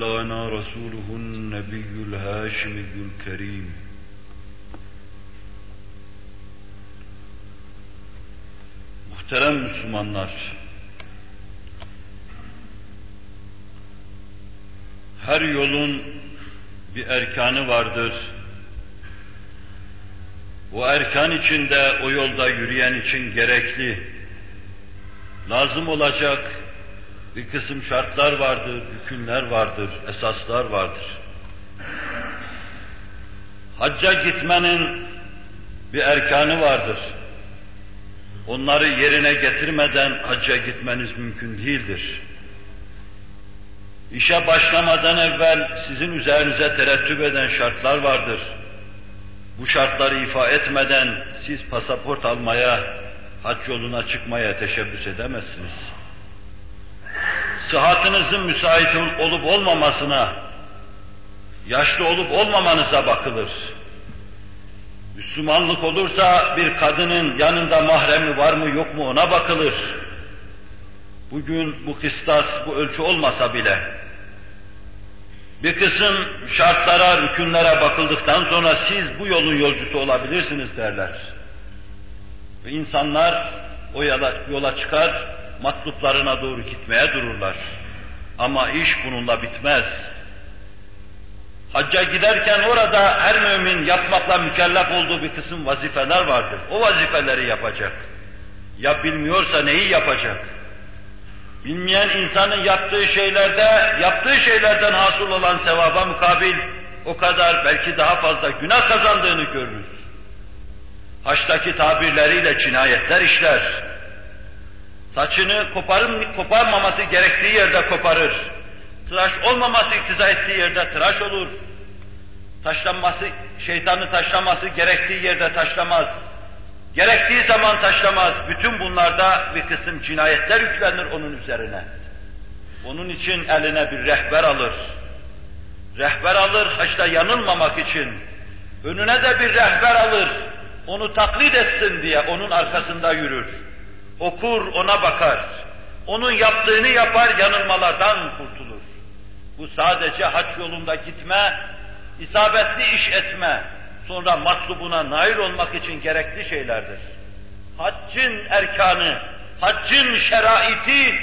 لنا رسوله النبي الهاشمي الكريم Muhterem Müslümanlar, her yolun bir erkanı vardır. O erkan içinde o yolda yürüyen için gerekli, lazım olacak bir kısım şartlar vardır, hükümler vardır, esaslar vardır. Hacca gitmenin bir erkanı vardır. Onları yerine getirmeden hacca gitmeniz mümkün değildir. İşe başlamadan evvel sizin üzerinize terettüp eden şartlar vardır. Bu şartları ifa etmeden siz pasaport almaya, hac yoluna çıkmaya teşebbüs edemezsiniz. Sıhhatınızın müsait olup olmamasına, yaşlı olup olmamanıza bakılır. Müslümanlık olursa bir kadının yanında mahremi var mı yok mu ona bakılır. Bugün bu kıstas, bu ölçü olmasa bile bir kısım şartlara, rükünlere bakıldıktan sonra siz bu yolun yolcusu olabilirsiniz derler. Ve insanlar o yola, yola çıkar, matluplarına doğru gitmeye dururlar. Ama iş bununla bitmez. Hacca giderken orada her mümin yapmakla mükellef olduğu bir kısım vazifeler vardır. O vazifeleri yapacak. Ya bilmiyorsa neyi yapacak? Bilmeyen insanın yaptığı şeylerde, yaptığı şeylerden hasıl olan sevaba mukabil o kadar belki daha fazla günah kazandığını görürüz. Haçtaki tabirleriyle cinayetler işler. Saçını koparın, koparmaması gerektiği yerde koparır. Tıraş olmaması iktiza ettiği yerde tıraş olur. Taşlanması, şeytanı taşlaması gerektiği yerde taşlamaz. Gerektiği zaman taşlamaz. Bütün bunlarda bir kısım cinayetler yüklenir onun üzerine. Onun için eline bir rehber alır. Rehber alır haçta yanılmamak için. Önüne de bir rehber alır. Onu taklit etsin diye onun arkasında yürür. Okur, ona bakar. Onun yaptığını yapar, yanılmalardan kurtulur. Bu sadece haç yolunda gitme, isabetli iş etme, sonra matlubuna nail olmak için gerekli şeylerdir. Haccın erkanı, haccın şeraiti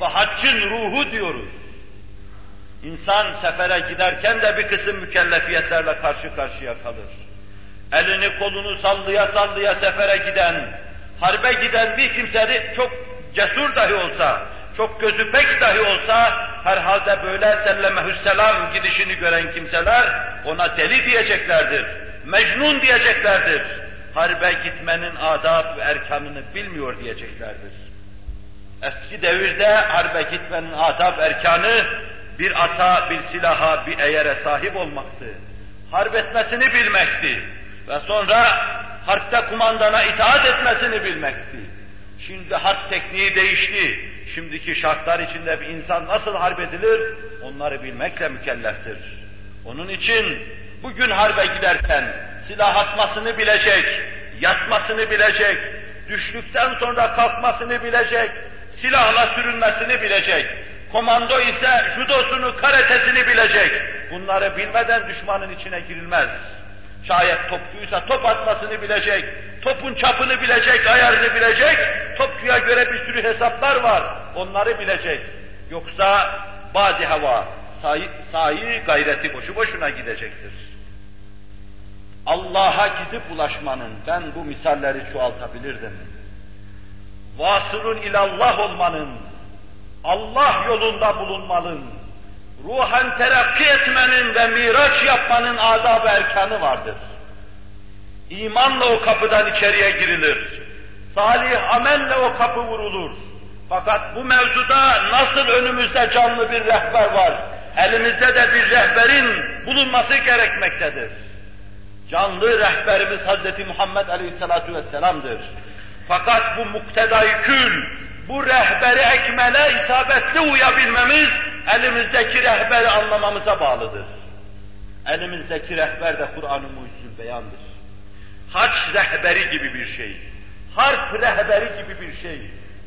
ve haccın ruhu diyoruz. İnsan sefere giderken de bir kısım mükellefiyetlerle karşı karşıya kalır. Elini kolunu sallaya sallaya sefere giden, harbe giden bir kimse çok cesur dahi olsa, çok gözü pek dahi olsa, herhalde böyle sellemehüsselam gidişini gören kimseler ona deli diyeceklerdir, mecnun diyeceklerdir. Harbe gitmenin adab ve erkanını bilmiyor diyeceklerdir. Eski devirde harbe gitmenin adab erkanı bir ata, bir silaha, bir eyere sahip olmaktı. Harp etmesini bilmekti. Ve sonra harpte kumandana itaat etmesini bilmekti. Şimdi harp tekniği değişti. Şimdiki şartlar içinde bir insan nasıl harp edilir, onları bilmekle mükelleftir. Onun için bugün harbe giderken silah atmasını bilecek, yatmasını bilecek, düştükten sonra kalkmasını bilecek, silahla sürünmesini bilecek, komando ise judosunu, karatesini bilecek. Bunları bilmeden düşmanın içine girilmez. Şayet topçuysa top atmasını bilecek, topun çapını bilecek, ayarını bilecek, topçuya göre bir sürü hesaplar var, onları bilecek. Yoksa badi hava, sahi, sahi gayreti boşu boşuna gidecektir. Allah'a gidip ulaşmanın, ben bu misalleri çoğaltabilirdim. Vasılun ilallah olmanın, Allah yolunda bulunmanın, ruhen terakki etmenin ve miraç yapmanın adab-ı erkanı vardır. İmanla o kapıdan içeriye girilir. Salih amelle o kapı vurulur. Fakat bu mevzuda nasıl önümüzde canlı bir rehber var, elimizde de bir rehberin bulunması gerekmektedir. Canlı rehberimiz Hz. Muhammed Aleyhisselatü Vesselam'dır. Fakat bu muktedai kül, bu rehberi ekmele isabetli uyabilmemiz, elimizdeki rehberi anlamamıza bağlıdır. Elimizdeki rehber de Kur'an-ı Mucizül Beyan'dır. Haç rehberi gibi bir şey, harp rehberi gibi bir şey,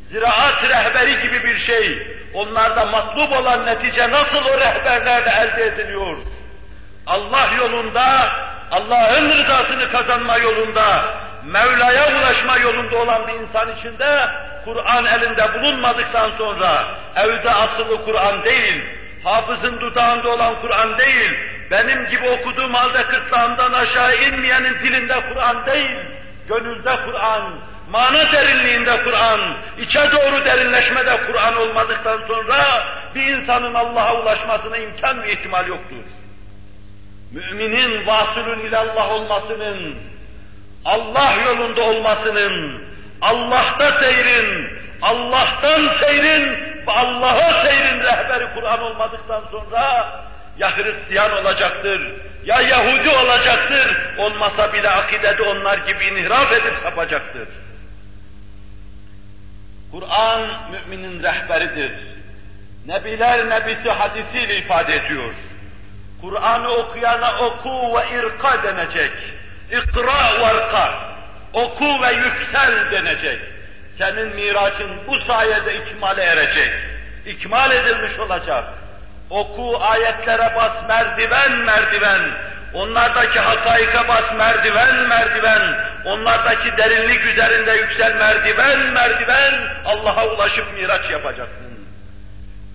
ziraat rehberi gibi bir şey. Onlarda matlub olan netice nasıl o rehberlerle elde ediliyor? Allah yolunda, Allah'ın rızasını kazanma yolunda, Mevla'ya ulaşma yolunda olan bir insan içinde Kur'an elinde bulunmadıktan sonra evde asılı Kur'an değil, hafızın dudağında olan Kur'an değil, benim gibi okuduğum halde kırtlağımdan aşağı inmeyenin dilinde Kur'an değil, gönülde Kur'an, mana derinliğinde Kur'an, içe doğru derinleşmede Kur'an olmadıktan sonra bir insanın Allah'a ulaşmasına imkan ve ihtimal yoktur. Müminin vasılün ilallah olmasının, Allah yolunda olmasının, Allah'ta seyrin, Allah'tan seyrin ve Allah'a seyrin rehberi Kur'an olmadıktan sonra ya Hristiyan olacaktır, ya Yahudi olacaktır, olmasa bile akidede onlar gibi inhiraf edip sapacaktır. Kur'an müminin rehberidir. Nebiler nebisi hadisiyle ifade ediyor. Kur'an'ı okuyana oku ve irka denecek. İkra ve irka. Oku ve yüksel denecek. Senin miracın bu sayede ikmale erecek. İkmal edilmiş olacak. Oku ayetlere bas merdiven merdiven. Onlardaki hakaika bas merdiven merdiven. Onlardaki derinlik üzerinde yüksel merdiven merdiven. Allah'a ulaşıp miraç yapacaksın.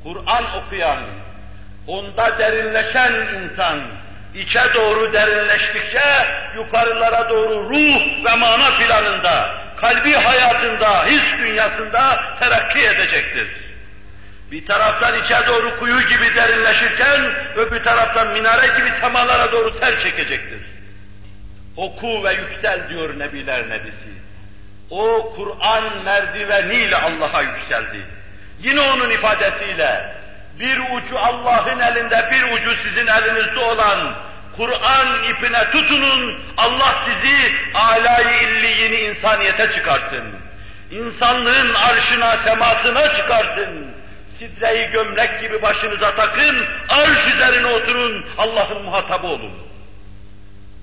Kur'an okuyan, onda derinleşen insan, içe doğru derinleştikçe yukarılara doğru ruh ve mana planında, kalbi hayatında, his dünyasında terakki edecektir. Bir taraftan içe doğru kuyu gibi derinleşirken, öbür taraftan minare gibi semalara doğru ter çekecektir. Oku ve yüksel diyor Nebiler Nebisi. O Kur'an merdiveniyle Allah'a yükseldi. Yine onun ifadesiyle, bir ucu Allah'ın elinde, bir ucu sizin elinizde olan Kur'an ipine tutunun, Allah sizi alay illiyini insaniyete çıkarsın. İnsanlığın arşına, semasına çıkarsın. Sidreyi gömlek gibi başınıza takın, arş üzerine oturun, Allah'ın muhatabı olun.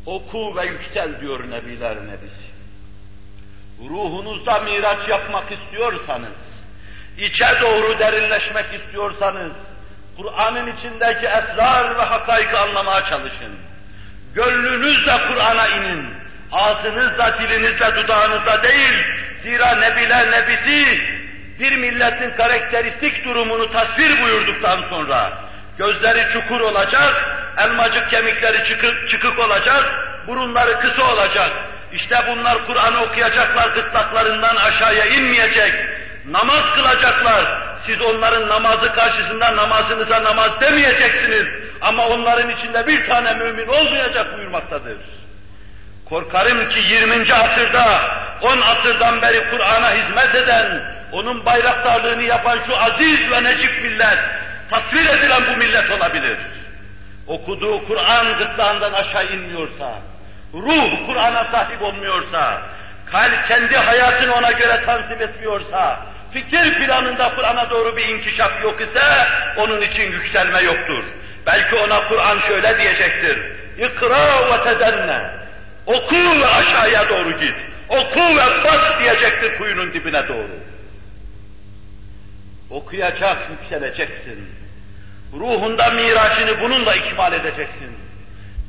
Oku ve yüksel diyor Nebiler Nebisi. Ruhunuzda miraç yapmak istiyorsanız, içe doğru derinleşmek istiyorsanız, Kur'an'ın içindeki esrar ve hakaiki anlamaya çalışın. Gönlünüzle Kur'an'a inin. Ağzınızla, dilinizle, dudağınızla değil. Zira Nebiler Nebisi bir milletin karakteristik durumunu tasvir buyurduktan sonra gözleri çukur olacak, elmacık kemikleri çıkık, çıkık olacak, burunları kısa olacak. İşte bunlar Kur'an'ı okuyacaklar, gırtlaklarından aşağıya inmeyecek namaz kılacaklar. Siz onların namazı karşısında namazınıza namaz demeyeceksiniz. Ama onların içinde bir tane mümin olmayacak buyurmaktadır. Korkarım ki 20. asırda, 10 asırdan beri Kur'an'a hizmet eden, onun bayraktarlığını yapan şu aziz ve necip millet, tasvir edilen bu millet olabilir. Okuduğu Kur'an gırtlağından aşağı inmiyorsa, ruh Kur'an'a sahip olmuyorsa, kalp kendi hayatını ona göre tanzim etmiyorsa, fikir planında Kur'an'a doğru bir inkişaf yok ise onun için yükselme yoktur. Belki ona Kur'an şöyle diyecektir. İkra ve tedenne. Oku ve aşağıya doğru git. Oku ve bas diyecektir kuyunun dibine doğru. Okuyacak, yükseleceksin. Ruhunda miracını bununla ikmal edeceksin.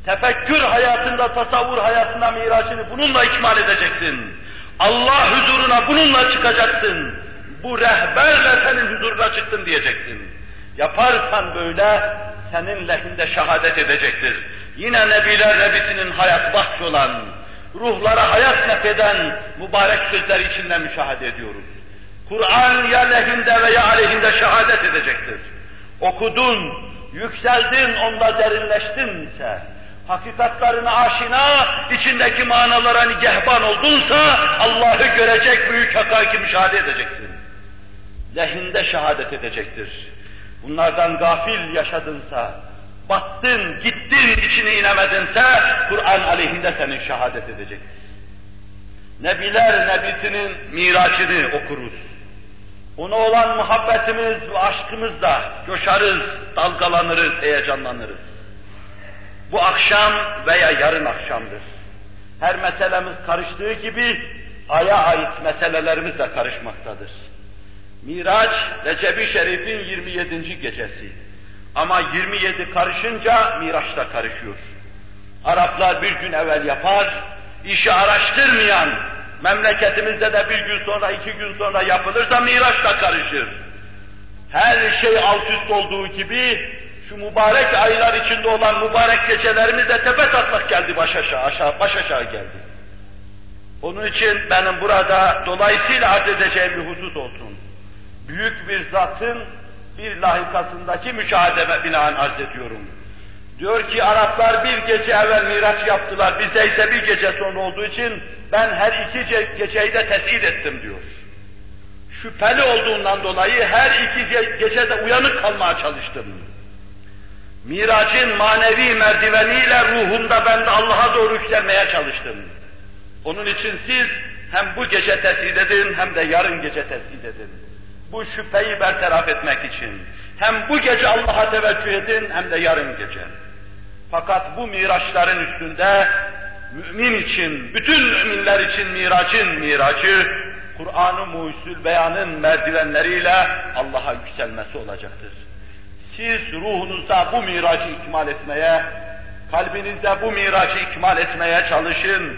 Tefekkür hayatında, tasavvur hayatında miracını bununla ikmal edeceksin. Allah huzuruna bununla çıkacaksın bu rehberle senin huzuruna çıktım diyeceksin. Yaparsan böyle senin lehinde şehadet edecektir. Yine Nebiler Nebisi'nin hayat bahç olan, ruhlara hayat nefeden mübarek sözler içinde müşahede ediyoruz. Kur'an ya lehinde veya aleyhinde şehadet edecektir. Okudun, yükseldin, onda derinleştinse, hakikatlarına aşina, içindeki manalara nigehban oldunsa, Allah'ı görecek büyük hakaiki müşahede edeceksin lehinde şehadet edecektir. Bunlardan gafil yaşadınsa, battın, gittin, içine inemedinse, Kur'an aleyhinde senin şehadet edecektir. Nebiler nebisinin miracını okuruz. Ona olan muhabbetimiz ve aşkımızla coşarız, dalgalanırız, heyecanlanırız. Bu akşam veya yarın akşamdır. Her meselemiz karıştığı gibi aya ait meselelerimiz de karışmaktadır. Miraç, Recep-i Şerif'in 27. gecesi. Ama 27 karışınca Miraç da karışıyor. Araplar bir gün evvel yapar, işi araştırmayan, memleketimizde de bir gün sonra, iki gün sonra yapılırsa Miraç da karışır. Her şey alt üst olduğu gibi, şu mübarek aylar içinde olan mübarek gecelerimiz de tepe taslak geldi baş aşağı, aşağı, baş aşağı geldi. Onun için benim burada dolayısıyla arz edeceğim bir husus olsun. Büyük bir zatın bir lahikasındaki müşahedeme binaen arz ediyorum. Diyor ki Araplar bir gece evvel miraç yaptılar, bizde ise bir gece sonra olduğu için ben her iki geceyi de tespit ettim diyor. Şüpheli olduğundan dolayı her iki gecede uyanık kalmaya çalıştım. Miracın manevi merdiveniyle ruhumda ben de Allah'a doğru yükselmeye çalıştım. Onun için siz hem bu gece tespit edin hem de yarın gece tespit edin. Bu şüpheyi bertaraf etmek için. Hem bu gece Allah'a teveccüh edin hem de yarın gece. Fakat bu miraçların üstünde mümin için, bütün müminler için miracın miracı, Kur'an-ı Muhyüzül Beyan'ın merdivenleriyle Allah'a yükselmesi olacaktır. Siz ruhunuzda bu miracı ikmal etmeye, kalbinizde bu miracı ikmal etmeye çalışın.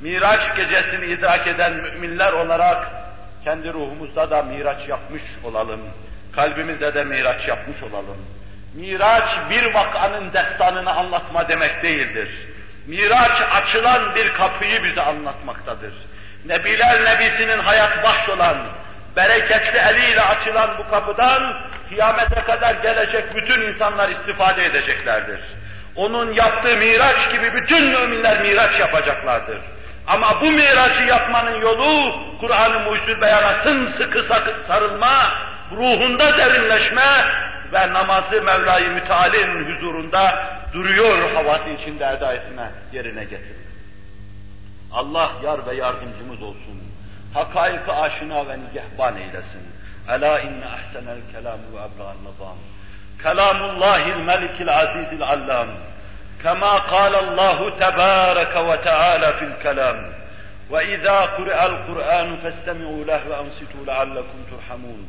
Miraç gecesini idrak eden müminler olarak kendi ruhumuzda da miraç yapmış olalım. Kalbimizde de miraç yapmış olalım. Miraç bir vakanın destanını anlatma demek değildir. Miraç açılan bir kapıyı bize anlatmaktadır. Nebiler Nebisi'nin hayat bahş olan, bereketli eliyle açılan bu kapıdan kıyamete kadar gelecek bütün insanlar istifade edeceklerdir. Onun yaptığı miraç gibi bütün müminler miraç yapacaklardır. Ama bu miracı yapmanın yolu Kur'an-ı Mucizül Beyan'a sımsıkı sarılma, ruhunda derinleşme ve namazı Mevla-i Müteal'in huzurunda duruyor havası içinde eda etme yerine getirme. Allah yar ve yardımcımız olsun. Hakaik-ı aşina ve nigehban eylesin. Ela inne ahsenel kelamu ve ebla'n nizam. Kelamullahil melikil azizil allam. كما قال الله تبارك وتعالى في الكلام وإذا قرأ القرآن فاستمعوا له وأنصتوا لعلكم ترحمون.